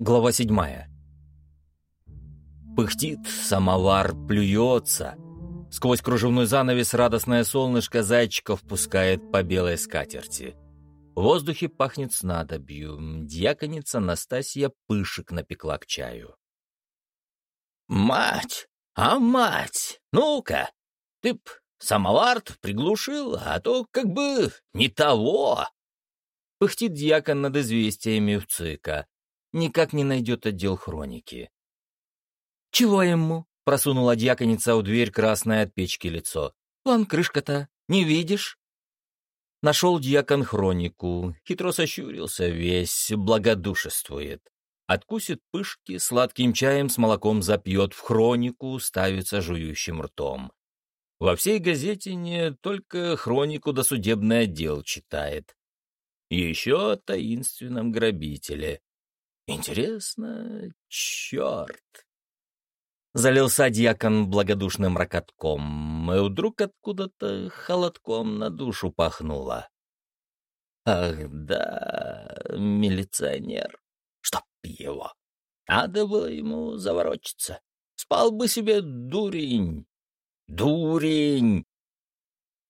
Глава седьмая. Пыхтит, самовар плюется. Сквозь кружевной занавес радостное солнышко зайчиков пускает по белой скатерти. В воздухе пахнет снадобью. Дьяконица Настасья пышек напекла к чаю. «Мать! А мать! Ну-ка! Ты б самовар приглушил, а то как бы не того!» Пыхтит дьякон над известиями в ЦИКа. Никак не найдет отдел хроники. «Чего ему?» — просунула дьяконица у дверь красное от печки лицо. «Вон крышка-то, не видишь?» Нашел дьякон хронику, хитро сощурился весь, благодушествует. Откусит пышки, сладким чаем с молоком запьет, в хронику ставится жующим ртом. Во всей газете не только хронику досудебный отдел читает. Еще о таинственном грабителе. Интересно, черт. Залился дьякон благодушным ракотком, и вдруг откуда-то холодком на душу пахнуло. Ах да, милиционер, чтоб его. Надо было ему заворочиться. Спал бы себе дурень. Дурень!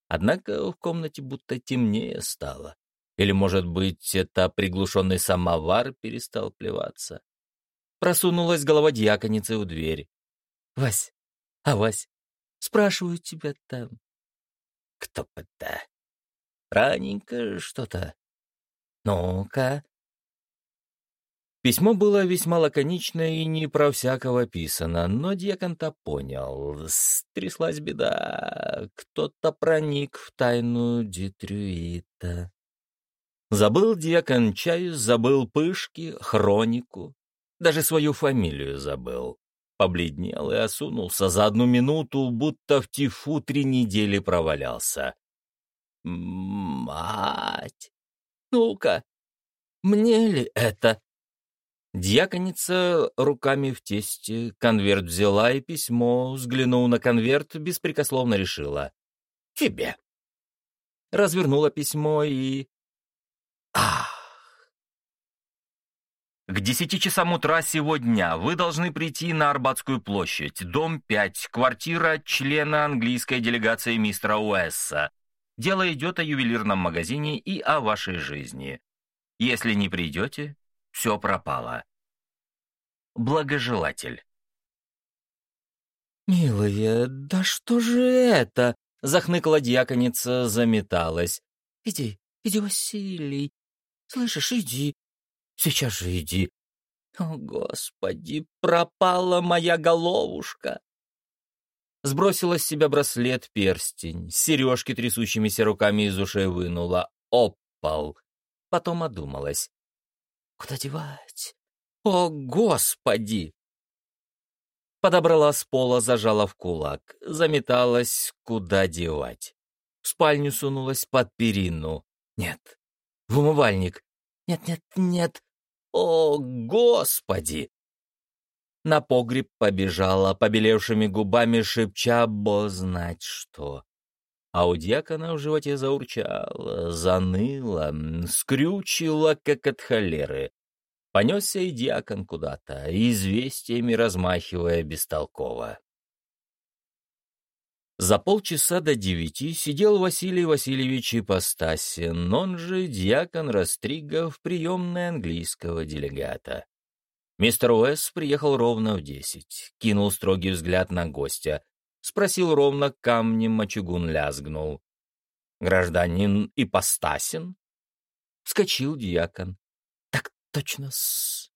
Однако в комнате будто темнее стало. Или, может быть, это приглушенный самовар перестал плеваться. Просунулась голова дьяконицы у дверь. «Вась, а Вась, спрашиваю тебя там». «Кто это? Раненько что-то. Ну-ка». Письмо было весьма лаконично и не про всякого писано, но дьякон-то понял. Стряслась беда. Кто-то проник в тайну Дитрюита. Забыл дьякон чай, забыл пышки, хронику. Даже свою фамилию забыл. Побледнел и осунулся за одну минуту, будто в тифу три недели провалялся. «Мать! Ну-ка, мне ли это?» Дьяконица руками в тесте, конверт взяла и письмо, взглянув на конверт, беспрекословно решила. «Тебе». Развернула письмо и Ах! К десяти часам утра сегодня вы должны прийти на Арбатскую площадь, дом 5, квартира члена английской делегации мистера Уэсса. Дело идет о ювелирном магазине и о вашей жизни. Если не придете, все пропало. Благожелатель. «Милая, да что же это?» — захныкала дьяконица, заметалась. «Иди, иди, Василий, Слышишь, иди. Сейчас же иди. О, Господи, пропала моя головушка. Сбросила с себя браслет, перстень, сережки трясущимися руками из ушей вынула. Опал. Потом одумалась. Куда девать? О, Господи! Подобрала с пола, зажала в кулак. Заметалась, куда девать. В спальню сунулась под перину. Нет, в умывальник. Нет, нет, нет. О, Господи! На погреб побежала, побелевшими губами шепча, бо знать что. А у дьякона в животе заурчало, заныло, скрючило, как от холеры. Понесся и дьякон куда-то, известиями размахивая бестолково. За полчаса до девяти сидел Василий Васильевич Ипостасин, он же дьякон Растрига в приемной английского делегата. Мистер Уэс приехал ровно в десять, кинул строгий взгляд на гостя, спросил ровно камнем, а чугун лязгнул. «Гражданин Ипостасин?» Вскочил дьякон. «Так точно-с».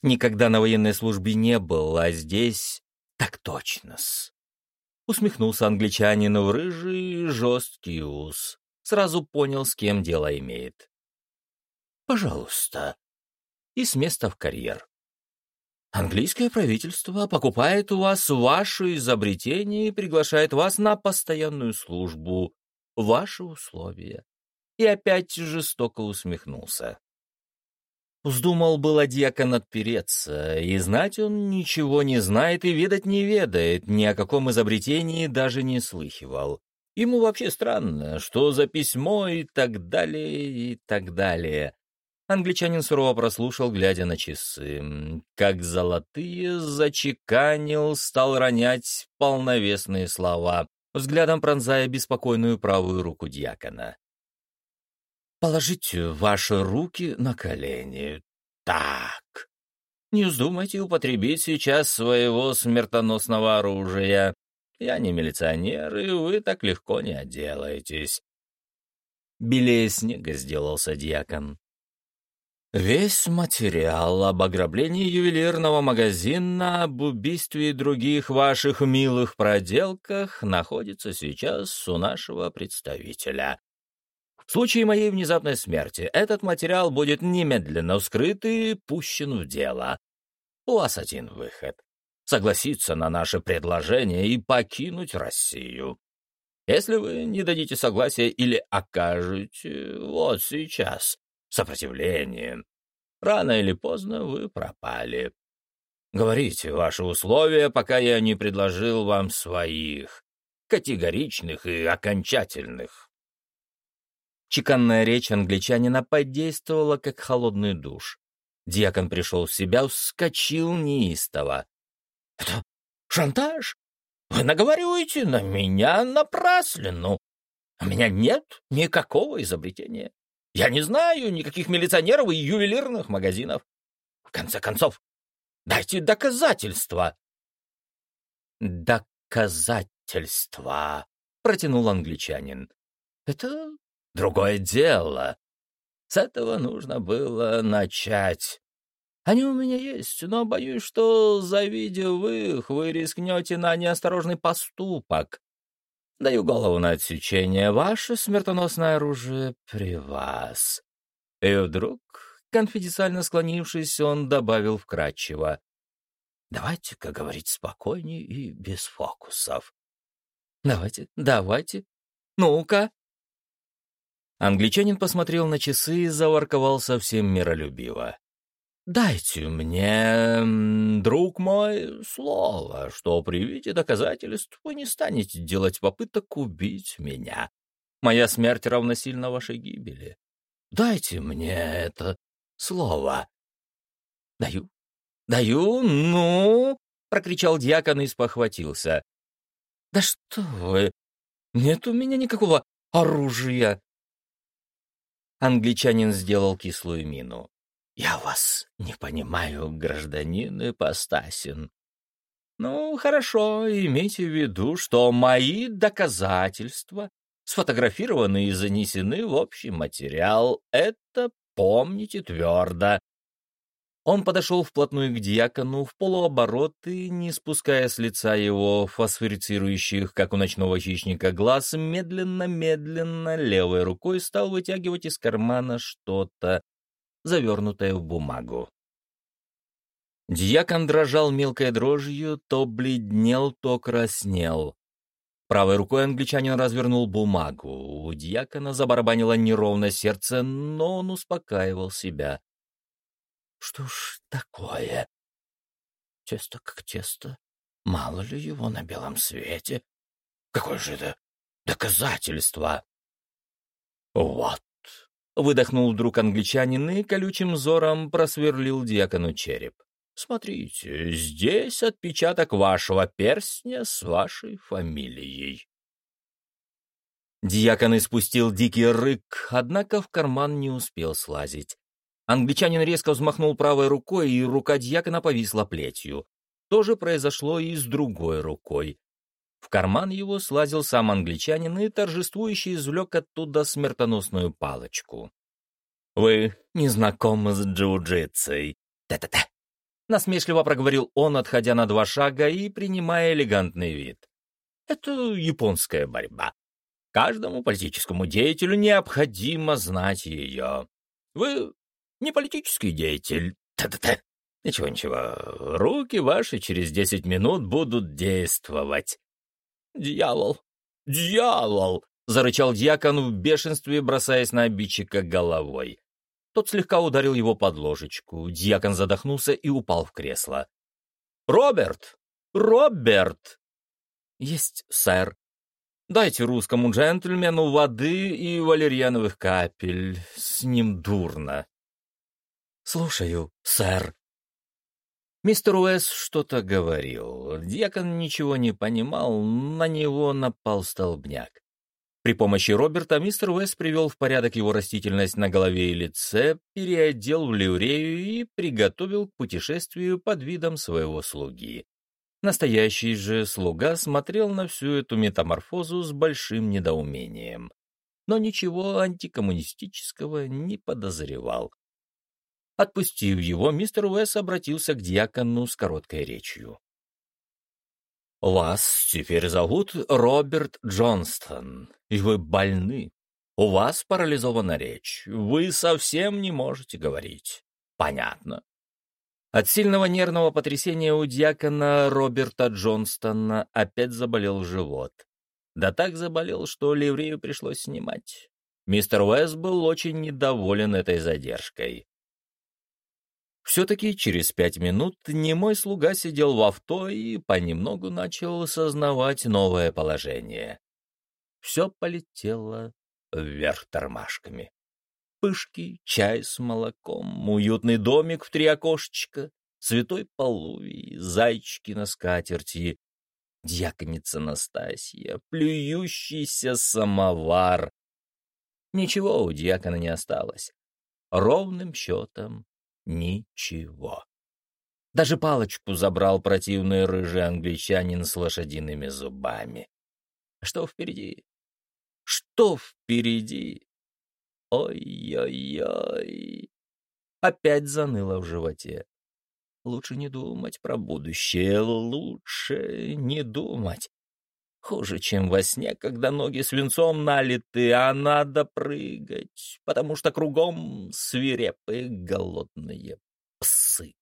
Никогда на военной службе не был, а здесь так точно-с. Усмехнулся англичанин в рыжий жесткий ус. Сразу понял, с кем дело имеет. «Пожалуйста». И с места в карьер. Английское правительство покупает у вас ваше изобретение и приглашает вас на постоянную службу. Ваши условия. И опять жестоко усмехнулся. Вздумал было дьякон отпереться, и знать он ничего не знает и ведать не ведает, ни о каком изобретении даже не слыхивал. Ему вообще странно, что за письмо и так далее, и так далее. Англичанин сурово прослушал, глядя на часы. Как золотые зачеканил, стал ронять полновесные слова, взглядом пронзая беспокойную правую руку дьякона. «Положите ваши руки на колени. Так. Не вздумайте употребить сейчас своего смертоносного оружия. Я не милиционер, и вы так легко не отделаетесь». Белее снега сделался дьякон. Весь материал об ограблении ювелирного магазина, об убийстве и других ваших милых проделках находится сейчас у нашего представителя. В случае моей внезапной смерти этот материал будет немедленно вскрыт и пущен в дело. У вас один выход — согласиться на наше предложение и покинуть Россию. Если вы не дадите согласия или окажете вот сейчас сопротивление, рано или поздно вы пропали. Говорите ваши условия, пока я не предложил вам своих, категоричных и окончательных. Чеканная речь англичанина подействовала, как холодный душ. Дьякон пришел в себя, вскочил неистово. — Это шантаж? Вы наговариваете на меня напраслину. У меня нет никакого изобретения. Я не знаю никаких милиционеров и ювелирных магазинов. В конце концов, дайте доказательства. Доказательства, протянул англичанин. Это Другое дело. С этого нужно было начать. Они у меня есть, но боюсь, что, завидев их, вы рискнете на неосторожный поступок. Даю голову на отсечение. Ваше смертоносное оружие при вас. И вдруг, конфиденциально склонившись, он добавил вкратчиво. Давайте-ка говорить спокойнее и без фокусов. Давайте, давайте. Ну-ка. Англичанин посмотрел на часы и заворковал совсем миролюбиво. «Дайте мне, друг мой, слово, что при виде доказательств вы не станете делать попыток убить меня. Моя смерть равносильна вашей гибели. Дайте мне это слово». «Даю, даю, ну!» — прокричал дьякон и спохватился. «Да что вы! Нет у меня никакого оружия!» Англичанин сделал кислую мину. «Я вас не понимаю, гражданин Ипостасин. Ну, хорошо, имейте в виду, что мои доказательства сфотографированы и занесены в общий материал. Это помните твердо. Он подошел вплотную к дьякону в полуоборот и, не спуская с лица его фосфорицирующих, как у ночного хищника, глаз, медленно-медленно левой рукой стал вытягивать из кармана что-то, завернутое в бумагу. Дьякон дрожал мелкой дрожью, то бледнел, то краснел. Правой рукой англичанин развернул бумагу. У дьякона забарабанило неровно сердце, но он успокаивал себя. Что ж такое? Тесто как тесто. Мало ли его на белом свете. Какое же это доказательство? Вот. Выдохнул вдруг англичанин и колючим взором просверлил дьякону череп. Смотрите, здесь отпечаток вашего перстня с вашей фамилией. Дьякон испустил дикий рык, однако в карман не успел слазить. Англичанин резко взмахнул правой рукой, и рука дьякона повисла плетью. То же произошло и с другой рукой. В карман его слазил сам англичанин и торжествующий извлек оттуда смертоносную палочку. «Вы не знакомы с джиу-джитсой. Та-та-та!» Насмешливо проговорил он, отходя на два шага и принимая элегантный вид. «Это японская борьба. Каждому политическому деятелю необходимо знать ее. Вы не политический деятель. Та-та-та. Ничего-ничего, руки ваши через десять минут будут действовать. Дьявол! Дьявол! Зарычал дьякон в бешенстве, бросаясь на обидчика головой. Тот слегка ударил его под ложечку. Дьякон задохнулся и упал в кресло. «Роберт! Роберт!» «Есть, сэр. Дайте русскому джентльмену воды и валерьяновых капель. С ним дурно». «Слушаю, сэр». Мистер Уэс что-то говорил. Дьякон ничего не понимал, на него напал столбняк. При помощи Роберта мистер Уэс привел в порядок его растительность на голове и лице, переодел в ливрею и приготовил к путешествию под видом своего слуги. Настоящий же слуга смотрел на всю эту метаморфозу с большим недоумением, но ничего антикоммунистического не подозревал. Отпустив его, мистер Уэс обратился к дьякону с короткой речью. «Вас теперь зовут Роберт Джонстон, и вы больны. У вас парализована речь. Вы совсем не можете говорить. Понятно». От сильного нервного потрясения у дьякона Роберта Джонстона опять заболел живот. Да так заболел, что ливрею пришлось снимать. Мистер Уэс был очень недоволен этой задержкой. Все-таки через пять минут немой слуга сидел в авто и понемногу начал сознавать новое положение. Все полетело вверх тормашками. Пышки, чай с молоком, уютный домик в три окошечка, святой полувий, зайчики на скатерти, дьяконица Настасья, плюющийся самовар. Ничего у дьякона не осталось. Ровным счетом Ничего. Даже палочку забрал противный рыжий англичанин с лошадиными зубами. Что впереди? Что впереди? Ой-ой-ой. Опять заныло в животе. Лучше не думать про будущее, лучше не думать. Хуже, чем во сне, когда ноги свинцом налиты, а надо прыгать, потому что кругом свирепые голодные псы.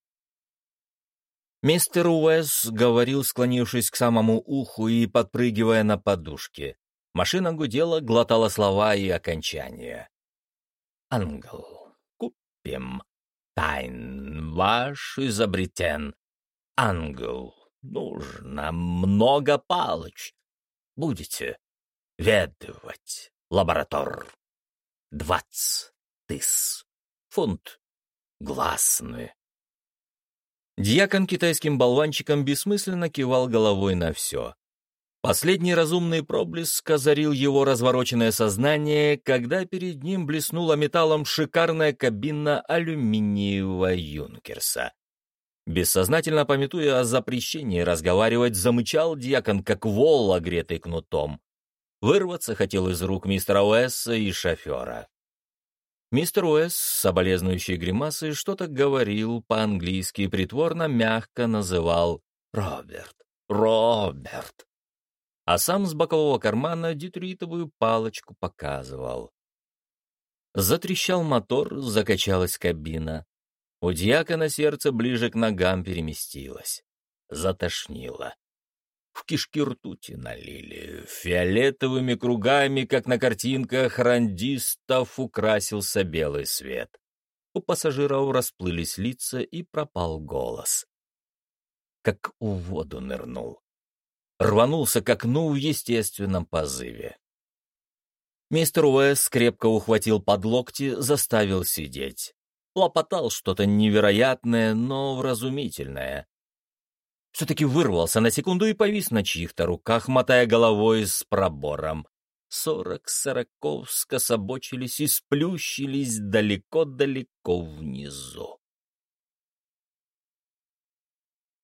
Мистер Уэс говорил, склонившись к самому уху и подпрыгивая на подушке. Машина гудела, глотала слова и окончания. «Ангел, купим. Тайн ваш изобретен. Ангел, нужно много палочек будете ведывать, лаборатор. Двадцать тыс. Фунт. Гласны. Дьякон китайским болванчиком бессмысленно кивал головой на все. Последний разумный проблеск озарил его развороченное сознание, когда перед ним блеснула металлом шикарная кабина алюминиевого Юнкерса. Бессознательно пометуя о запрещении разговаривать, замычал дьякон, как вол, огретый кнутом. Вырваться хотел из рук мистера Уэсса и шофера. Мистер Уэс, соболезнующий гримасы, что-то говорил по-английски, притворно мягко называл «Роберт, Роберт». А сам с бокового кармана детритовую палочку показывал. Затрещал мотор, закачалась кабина. У дьякона сердце ближе к ногам переместилось. Затошнило. В кишки ртути налили. Фиолетовыми кругами, как на картинках рандистов, украсился белый свет. У пассажиров расплылись лица и пропал голос. Как у воду нырнул. Рванулся к окну в естественном позыве. Мистер Уэс крепко ухватил под локти, заставил сидеть лопотал что-то невероятное, но вразумительное. Все-таки вырвался на секунду и повис на чьих-то руках, мотая головой с пробором. Сорок сороков скособочились и сплющились далеко-далеко внизу.